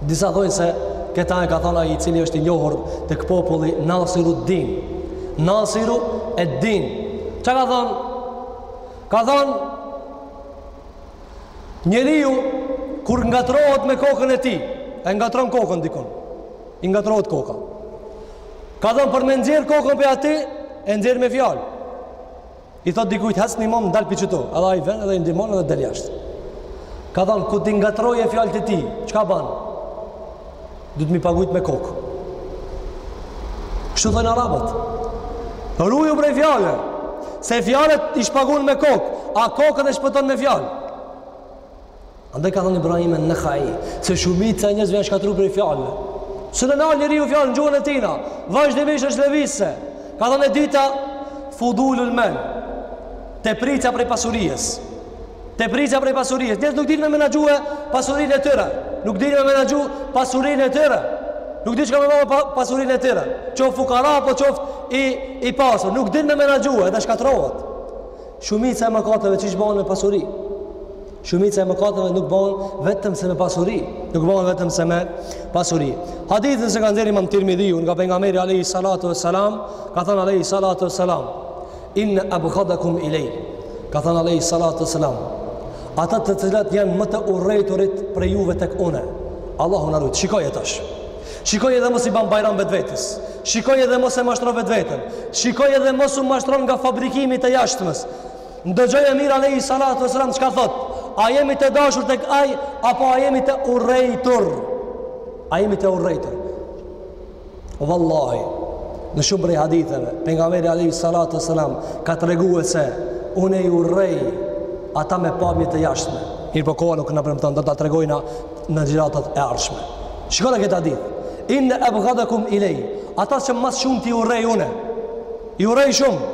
Disa thojnë se këta e ka thon ai i cili është i njohur tek populli Nasiruddin. Nasiru ed-Din. Ça ka thonë? Ka thonë, Njeriu kur ngatrohet me kokën e tij, e ngatron kokën dikun. I ngatrohet koka. Ka thënë për me nxjerr kokën prej aty, e nxjerr me fjalë. I thot dikujt, "Hec nimom t'dal pi qitu." Edhe ai vjen edhe i ndihmon edhe del jashtë. Ka thënë kur t'i ngatrojë fjalët e tij, çka bën? Do të m'i pagujt me kokë. Kështu thojnë arabët. Ruju prej fjalëve. Se fjalët i shpagun me kokë. A kokën e shpëton me fjalë. Andaj ka thënë Ibrahim en-Nehai. Se shumica e njerëzve janë shkatrru prej fjalëve. Se s'e nal njeriu fjalën në gjuhën e tina. Vazhdimisht është lëvizëse. Ka thënë e dita. Fudulul mal. Teprica prej pasurisë. Teprica prej pasurisë. Njerëz nuk dinë me menaxhue pasurinë e tyre. Nuk dinë me menaxhu pasurinë e tyre. Nuk dinë çka me bë pa, pasurinë e tyre. Qoftë fukara apo qoftë i i pasur, nuk dinë me menaxhue, edhe shkatrohet. Shumica e mëkateve që bëhen me pasuri. Shumica e mëkateve nuk bëhen vetëm se me pasuri, nuk bëhen vetëm se me pasuri. Hadithin që e ka nxjerrë Imam Tirmidhiu nga pejgamberi alayhi salatu wassalam, ka thënë alayhi salatu wassalam, Inna abghadakum ilay. Ka thënë alayhi salatu wassalam. Ata të cilat janë më të urrejturit prej juve tek unë. Allahu na rujt. Shikoje tash. Shikoj edhe mos i bën bajram vetvetes. Shikoj edhe mos e mashtro vetveten. Shikoj edhe mos u mashtro nga fabrikimi i të jashtmes. Ndëgjoje mirë alayhi salatu wassalam çka thotë. A jemi të dashur tek ai apo a jemi të urrejtur? A jemi të urrejtur? Wallahi, në shumë prej haditheve, pejgamberi alayhi salatu wasalam ka treguar se unë i urrej ata me pamje të jashtme. Mirëpo koha nuk na premton, do ta tregojna në ligjëratat e ardhshme. Shikojna këtë hadith. Inna abghadakum ilay. Ata që më shumë t'i urrej unë. I urrej shumë.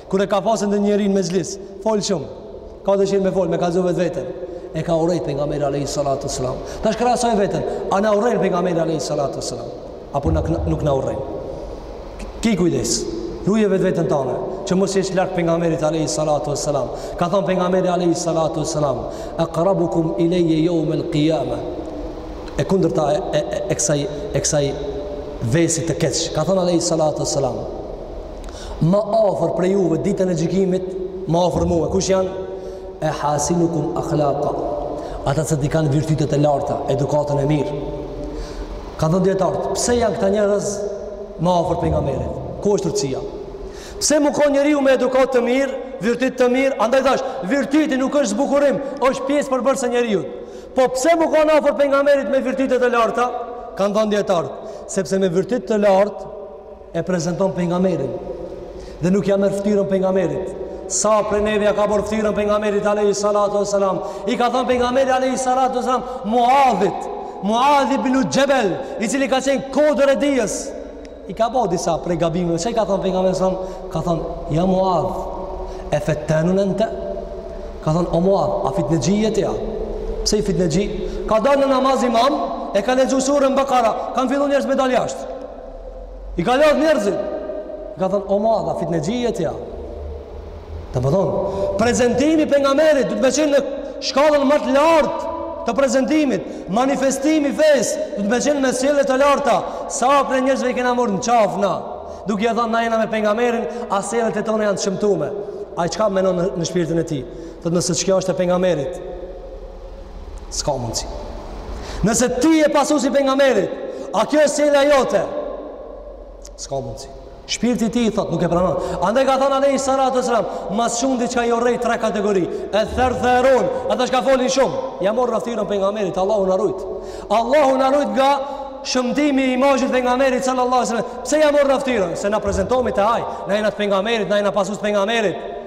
Kur e ka pasë ndonjërin në mexhlis, fol shumë. Ka dëshirë me fol, me kallëzu vetveten. E ka urrejt pejgamberi alayhis salatu wassalam. Tash krahasoje veten, a na urren pejgamberi alayhis salatu wassalam? Apo nuk nuk na urren? Ki kujdes. Ruje vetveten tënde, që mos jesh larg pejgamberit alayhis salatu wassalam. Ka thënë pejgamberi alayhis salatu wassalam, "Aqrabukum ilayya yawm al-qiyamah." E kundërta e, e, e, e kësaj e kësaj vesit të keq. Ka thënë alayhis salatu wassalam, Më afër prej juve ditën e gjykimit, më afër mua. Kush janë? Ehasinukum akhlaqa. Ata që i kanë virtytet e larta, edukatën e mirë. Kanë thënë dijetarët, pse janë këta njerëz më afër pejgamberit? Ku është urtësia? Pse m'u kon njeriu me edukatë të mirë, virtyt të mirë, andaj thashë, virtyti nuk është zbukurim, është pjesë përbërëse e njeriut. Po pse m'u kan afër pejgamberit me virtytet e larta? Kanë thënë dijetarët, sepse me virtyt të lartë e prezanton pejgamberin dhe nuk ja merr fytyrën pejgamberit sa prej neve ja ka marrë fytyrën pejgamberit alayhi salatu wasalam i ka thënë pejgamberi alayhi salatu wasalam muadhit muadh ibn jabal i cili ka qenë kodër e dijes i ka bërë disa prej gabimeve çka i ka thënë pejgamberi sa ka thënë ja muadh e fettanun anta ka thënë o muadh a fitnexhi je ti a pse je fitnexhi ka dalë në namaz imam e ka lexuar surën bakara kanë filluar njerëz me dal jashtë I ka lodhë njerëzit. I ka thënë, o Muadh, a fitnexhi je ti a. Domethënë, prezentimi i pejgamberit, duhet me qenë në shkallën më të lartë të prezentimit, manifestimi i fesë, duhet me qenë me sjellje të larta, sa prej njerëzve i kena marrë në qafë na, duke thënë, na jena me pejgamberin, a sjelljet tona janë të shëmtume. Ai çka menon në, në shpirtin e tij? Thotë nëse kjo është e pejgamberit? S'ka mundësi. Nëse ti je pasuesi i pejgamberit, a kjo është sjellja jote? S'ka mundësi. Shpirti i tij thotë, nuk e pranon. Andaj ka thënë alejhi salatu ve selam, ma së shumti çka i urrej tre kategori, eth-thertharun, ata çka folin shumë, ja marrin ftyrën pejgamberit, Allahu na rujt. Allahu na rujt nga shëmtimi i imazhit të pejgamberit, sallallahu selem, pse ja marrin ftyrën? Se na prezentohemi te ai, na jena të pejgamberit, na jena pasues të pejgamberit.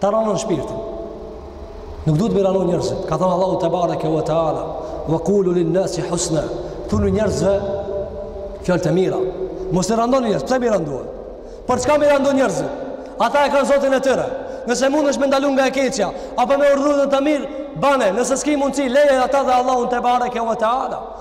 Ta ranon shpirtin. Nuk duhet me i ranu njerëzit. Ka thënë Allahu tebareke ve teala. Ve kulu lin nasi husna. Thuni njerëzve fjalë të mira. Mos t'i randoni njerëz. Pse me i randu? Për çka me i randu njerëzit? Ata e kanë zotin e tyre. Nëse mundesh ti me ndalu nga e keqja, apo me urdhëru në të mirë, bane. Nëse s'ki mundësi, leje ata dhe Allahun tebareke ve teala.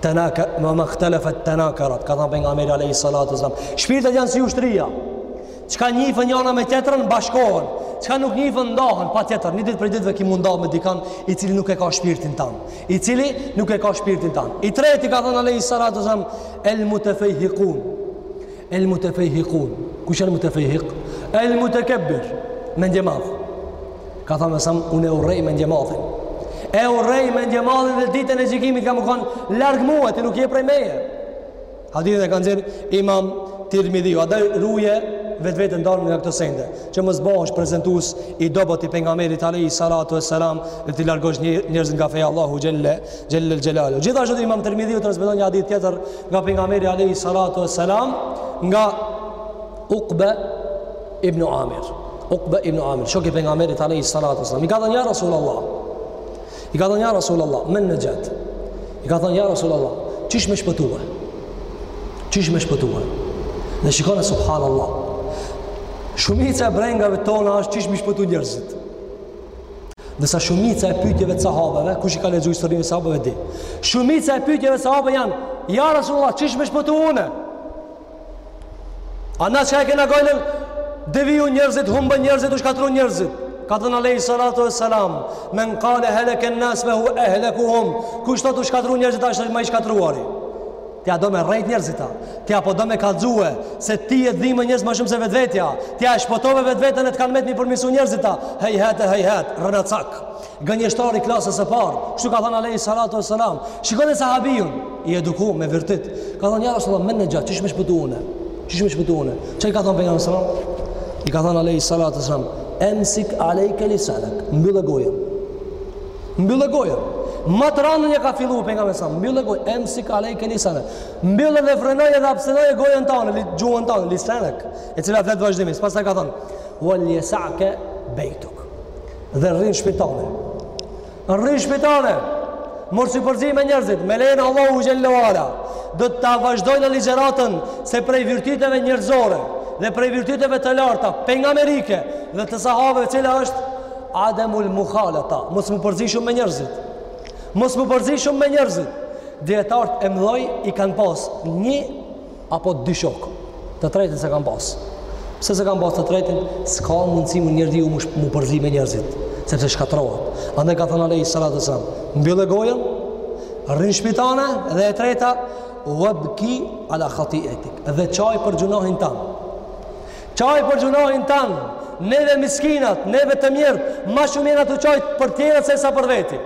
Tanaka ma ikhtalafat tanakarat, ka thënë pejgamberi alayhi salatu wasallam. Shpirtet janë si ushtria. Çka njihen njëra me tjetrën bashkohen. Çka nuk njihen ndahen patjetër. Një ditë prej ditëve ki me u nda me dikan i cili nuk e ka shpirtin tan. I cili nuk e ka shpirtin tan. I treti ka thënë alayhi salatu wasallam el mutafayhiqun. El mutefejhikun, kush janë mutefejhik? El mutekebbir, mendjemadh. Ka thënë sa unë e urrej mendjemadhin. E urrej mendjemadhin dhe ditën e gjykimit ka me konë larg mue ti nuk je prej meje. Hadithin e ka nxjerrë Imam Tirmidhiu, andaj ruje vetveten tande nga këto sende, që mos bëhesh prezantues i dobët i pejgamberit alayhi salatu wassalam dhe t'i largosh njerëzit nga feja e Allahut xhelle xhelle xhelalu. Gjithashtu Imam Tirmidhiu transmeton një hadith tjetër Nga pejgamberi alayhi salatu wassalam nga Uqba ibn Amir. Uqba ibn Amir, shoku i pejgamberit alayhi salatu wassalam. I ka thënë ja Rasulullah. I ka thënë ja Rasulullah, men nexhat. I ka thënë ja Rasulullah, qysh me shpëtue? Qysh me shpëtue? Dhe shikone subhanallah. Shumica e brengave tona është qysh me i shpëtu njerëzit. Ndërsa shumica e pyetjeve të sahabeve, kush i ka lexuar historinë e sahabeve di. Shumica e pyetjeve të sahabeve janë: "Ja Rasulullah, qysh me shpëtu unë?" A na çka e kena n'gojë? Devijun njerëzit, humbën njerëzit, u shkatrun njerëzit. Ka thënë alejhi salatu ue selam, men kale heleke en-nas fehue ehlekuhum, kush thotë u shkatrun njerëzit, asht ma i shkatruari. Ti a do me rrejt njerëzit a? Ti a po do me kallxue se t'i dhimen njerëzit ma shumë se vetvetja a? Ti a e shpëtove vetveten e të kanë met m'i përmirësu njerëzit a? Hejhet e hejhet, rrënacak. Gënjeshtar i klasës së parë. Kështu ka thënë alejhi salatu ue selam. Shikone sahabijun, i edukum me virtyt. Ka thënë, ja Resulullah, men-nexhat, qysh me shpëtu une? Qysh me shpëtu une? Ça i ka thënë pejgamberi alejhi selam? I ka thënë alejhi salatu ue selam, emsik alejke lisanek, mbylle gojën. Mbylle gojën. Më të rëndën e ka filluar pejgamberi sa. Mbylle gojën. Emsik alejke lisanek. Mbylle dhe frenoje dhe abstenoje gojën tane, gjuhën tane, lisanek, e cila flet vazhdimisht. Pastaj ka thënë: "Uel jesa'ke bejtuk." Dhe rri n'shpi tane. Rri n'shpi tane. Mos u përzi me njerëzit, me lejnë Allahu xhel-le ue ala. Do të ta vazhdoj ligjëratën se prej virtyteve njerëzore dhe prej virtyteve të larta pejgamberike dhe të sahabeve cila është Ademul mukhalata, mos m'u përzi shumë me njerëzit. Mos m'u përzi shumë me njerëzit. Dietart e mëdhaj i kanë pas një apo dy shokë. Të tretin s'e kanë pas. Pse s'e kanë pas të tretin? S'ka mundësi mun njerëzi m'u përzi me njerëzit, sepse shkatrohet. Andaj ka thënë alejhi salatu ue selam, mbylle gojën, rri n'shpi tane dhe e treta, uebki ala khatietik, dhe qaj për gjunahin tan. Qaj për gjunahin tan, neve miskinat, neve të mjerë, ma shumë jena tu qajt për tjerët se sa për veti.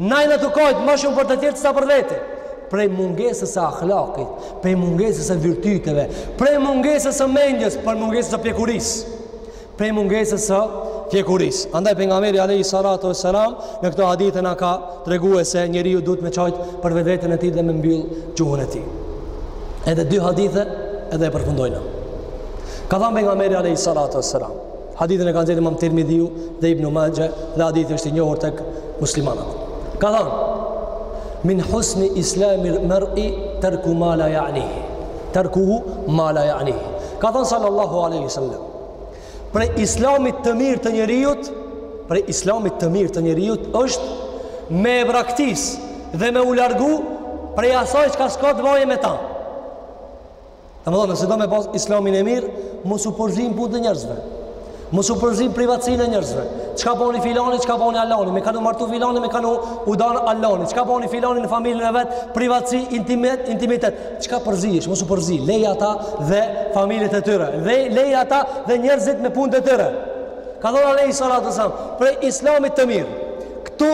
Na jena tu kajt ma shumë për të tjerët se sa për veti. Prej mungesës së ahlakit, prej mungesës së virtyteve, prej mungesës së mendjes, prej mungesës së pjekurisë. Prej mungesës së pjekurisë. Andaj pejgamberi alejhi salatu ue selam, në këto hadithe na ka tregu se njeriu duhet me qajt për veten e tij dhe me mbyll gjuhën e tij. Edhe dy hadithe edhe e përfundojna. Ka thënë pejgamberi alayhi salatu wassalam, hadithin e ka nxjerrë Imam Tirmidhiu dhe Ibn Majah dhe hadithi është i njohur tek muslimanët. Ka thënë Min husni islamil mar'i tarku ma la ya'nihi. Tarkuhu ma la ya'nihi. Ka thënë sallallahu alaihi wasallam, Prej islamit të mirë të njeriut, prej islamit të mirë të njeriut është me e braktis dhe me u largu prej asaj çka s'ka të baje me ta. Domethënë, nëse do me pas islamin e mirë, mos u përzi n'punët e njerëzve. Mos u përzi n'privatësinë e njerëzve. Çka bani filani, çka bani alani, me kan u martu filani, me kan u da alani. Çka bani filani në familjen e vet, privatësi, intimitet, intimitet. Çka përzihesh, mos u përzi, leji ata dhe familjet e tyre, dhe leji ata dhe njerëzit në punët e tyre. Ka thënë alejhi salatu ve selam, prej islamit të mirë. Këtu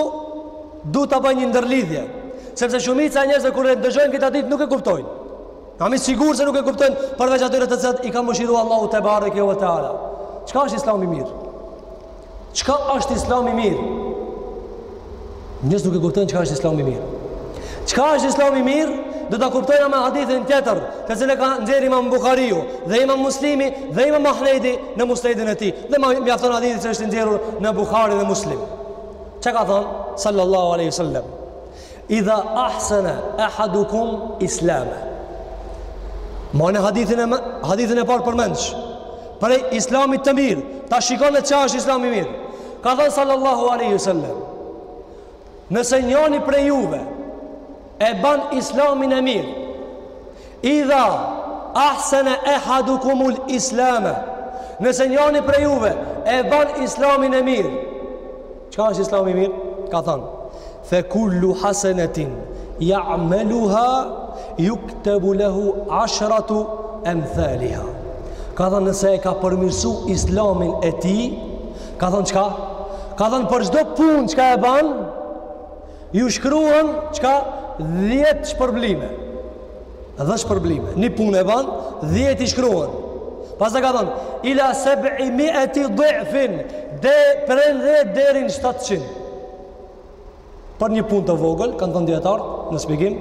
du ta bëj një ndërlidhje, sepse shumica e njerëzve kur e dëgjojnë këtë hadith nuk e kuptojnë. Jam i sigurt se nuk e kuptojnë përveç atyre të cilët i ka mëshiruar Allahu tebareke ve teala. Çka është Islami i mirë? Çka është Islami i mirë? Njerëz nuk e kuptojnë çka është Islami i mirë. Çka është Islami i mirë? Do ta kuptojmë me hadithin tjetër, të cilin e ka nxjerrë Imam Buhariu dhe Imam Muslimi dhe Imam Ahmedi në Musnedin e tij. Dhe më mjafton hadithi që është i nxjerrur në Buhari dhe Muslim. Çka ka thënë sallallahu alaihi wasallam? Idha ahsene ahadukum islamehu. Se në hadithin e, hadithin e parë përmendet. Prej islamit të mirë. Ta shikojna çka është islami i mirë. Ka thënë sallallahu aleyhi sallam. Nëse njani prej juve e ban islamin e mirë. Idha ahsene ehadukumul islame Nëse njani prej juve e ban islamin e mirë Çka është islami i mirë? Ka thanë Fe kullu hasenetin Jaameluha Juktebu lehu ashratu Emthaliha Ka thanë nëse e ka përmirësu islamin e tij Ka thanë çka? Ka thanë për çdo punë çka e ban Ju shkruhen çka dhjetë shpërblime. Dhjetë shpërblime. Një punë e ban, dhjetë i shkruhen. Pastaj ka thonë, ila sebi mieti dhifin, prej dhjetë deri n'700. Për një punë të vogël, kanë thonë dijetarët, në shpjegim,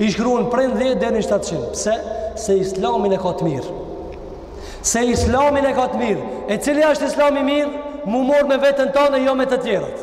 i shkruhen prej dhjetë deri n'700. Pse? Se islamin e ka të mirë. Se islamin e ka të mirë. E cili është islami i mirë? M'u marrë me veten tane e jo me të tjerët.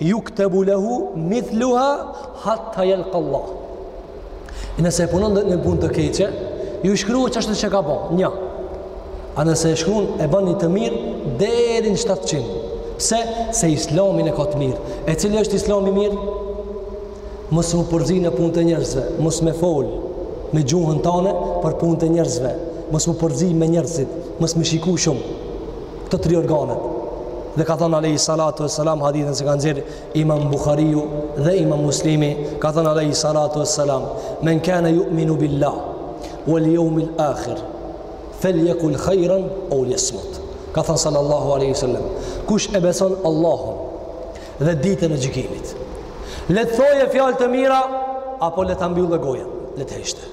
Yuktabu lahu mithluha hatta yalqa Allah. Nëse e punon një punë të keqe, ju shkruhet ashtu siç e ka bo. Një. A nëse e shkruan e ban një të mirë deri në 700. Pse? Se Islamin e ka të mirë. E cili është Islami i mirë? Mos m'u përzi në punët e njerëzve, mos me fol me gjuhën tane për punët e njerëzve, mos m'u përzi me njerëzit, mos me shiku shumë. këto tri organet. Dhe ka thënë Alejhi Salatu ve Selam, hadithin që e ka nxjerrë imam Buhariu dhe imam Muslimi, ka thënë Alejhi Salatu ve Selam, men kane ju'minu billahi uel jeumil akhir, feljekul khajren, eu ljesmut. Ka thënë sallallahu aleyhi sallam, kush e beson Allahun dhe ditën e gjykimit, le të thojë fjalë të mira, apo le ta mbyllë gojën, le të heshtë.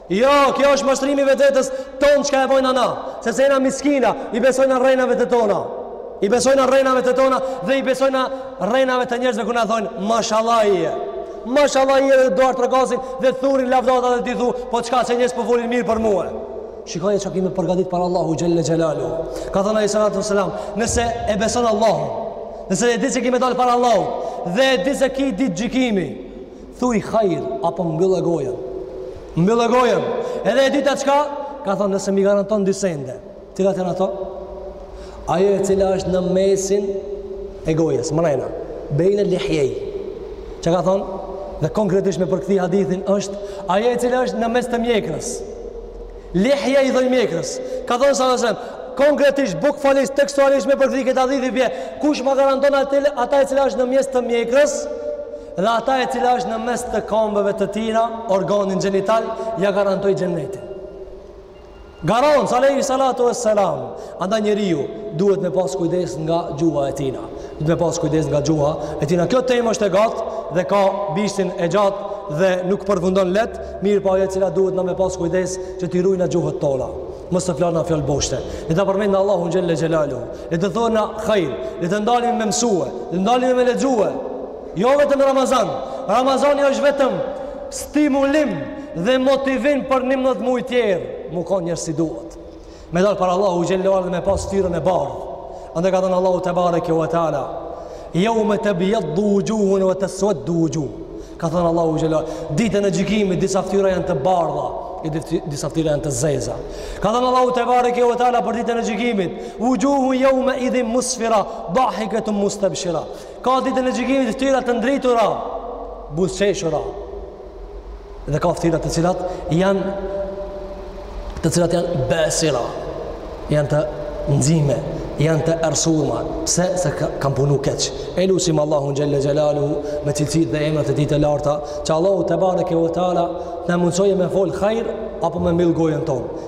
Jo, kjo është mashtrimi i vetvetes tonë çka e bojna na, sepse jena miskina, i besojna rrenave të tona. I besojna rrenave të tona dhe i besojna rrenave të njerëzve kur na thonë mashallah i je. Mashallah i je dhe duartrokasin dhe thurin lavdata dhe ti thu, po çka se njerëz po folin mirë për mua. Shikoj çka ki me përgatit para Allahut xhelle xhelalu. Ka thënë alejhi salatu ve selam, nëse e beson Allahun, nëse e di se ki me dal para Allahut dhe e di se ki ditë gjykimi, Thuj hajr apo mbylle gojën. Mbylle gojën. Edhe e dyta çka? Ka thonë nëse mi garanton dy sende. Cilat janë ato? Ajo e cila është në mesin e gojës, mrena. Bejne lihjej. Çka ka thonë? Dhe konkretisht me përkthy hadithin është ajo e cila është në mes të mjekrës. Lihjej dhe mjekrës. Ka thonë sa nëse, konkretisht, bukfalisht, tekstualisht me përkthy këtë hadith i bje, kush ma garanton ata e cila është në mes të mjekrës, Dhe ata e cila është në mes të kambëve të tina, organin gjenital, ja garantoj xhenetin. Garon, alejhi salatu ve selam, andaj njeriu, duhet me pas kujdes nga gjuha e tina. Duhet me pas kujdes nga gjuha e tina. Kjo temë është e gatë dhe ka bishtin e gjatë dhe nuk përfundon leht, mirëpo ajo e cila duhet na me pas kujdes që t'i rujna gjuhët tona. Mos të flasna fjalë boshte. Le të përmendna Allahun xhelle xhelalu. Le të thona hajr. Le të ndalim me mësue. Le të ndalim me lexue. Jo vetëm Ramazan, Ramazani është vetëm stimulim dhe motivim për 11 muaj tjerë, m'u ba njerëz si duhet. Me dal para Allahut xhelal dhe me pas ftyrën e bardhë. Andaj ka thënë Allahu te bareke ve teala, "Yawma tabyaddu wujuhun wa taswaddu wujuh." Ka thënë Allahu xhelal, ditën e gjykimit disa ftyra janë të bardha, e disa ftyra janë të zeza. Ka thënë Allahu te bareke ve teala për ditën e gjykimit, "Wujuhun yawma idhin musfira, dahikatun mustabshira." Ka ditën e gjykimit ftyra të ndritura, buzëqeshura. Dhe ka ftyra të cilat janë të cilat janë besira, janë të nxime, janë të errsuma, pse se kanë punu keq. E lusim Allahun xhelle xhelalu me cilësitë dhe emrat e tij të larta, që Allahu te bareke ve teala na mundsojë me fol hajr apo me mbyll gojën tonë.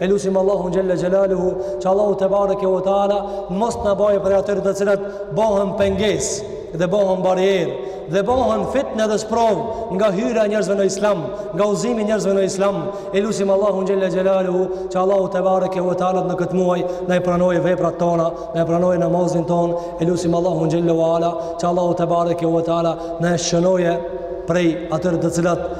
E lusim Allahun xhalla xhelaluhu, që Allahu te bareke ve teala mos na baje prej atyre të cilat bëhen pengesë dhe bëhen barrierë dhe bëhen fitnë dhe sprovë nga hyrja e njerëzve në Islam, nga udhëzimi i njerëzve në Islam. E lusim Allahun xhalla xhelaluhu, që Allahu te bareke ve teala në këtë muaj na i pranojë veprat tona, na i pranojë namazin tonë. E lusim Allahun xhalla ve ala, që Allahu te bareke ve teala na shënojë prej atyre të cilat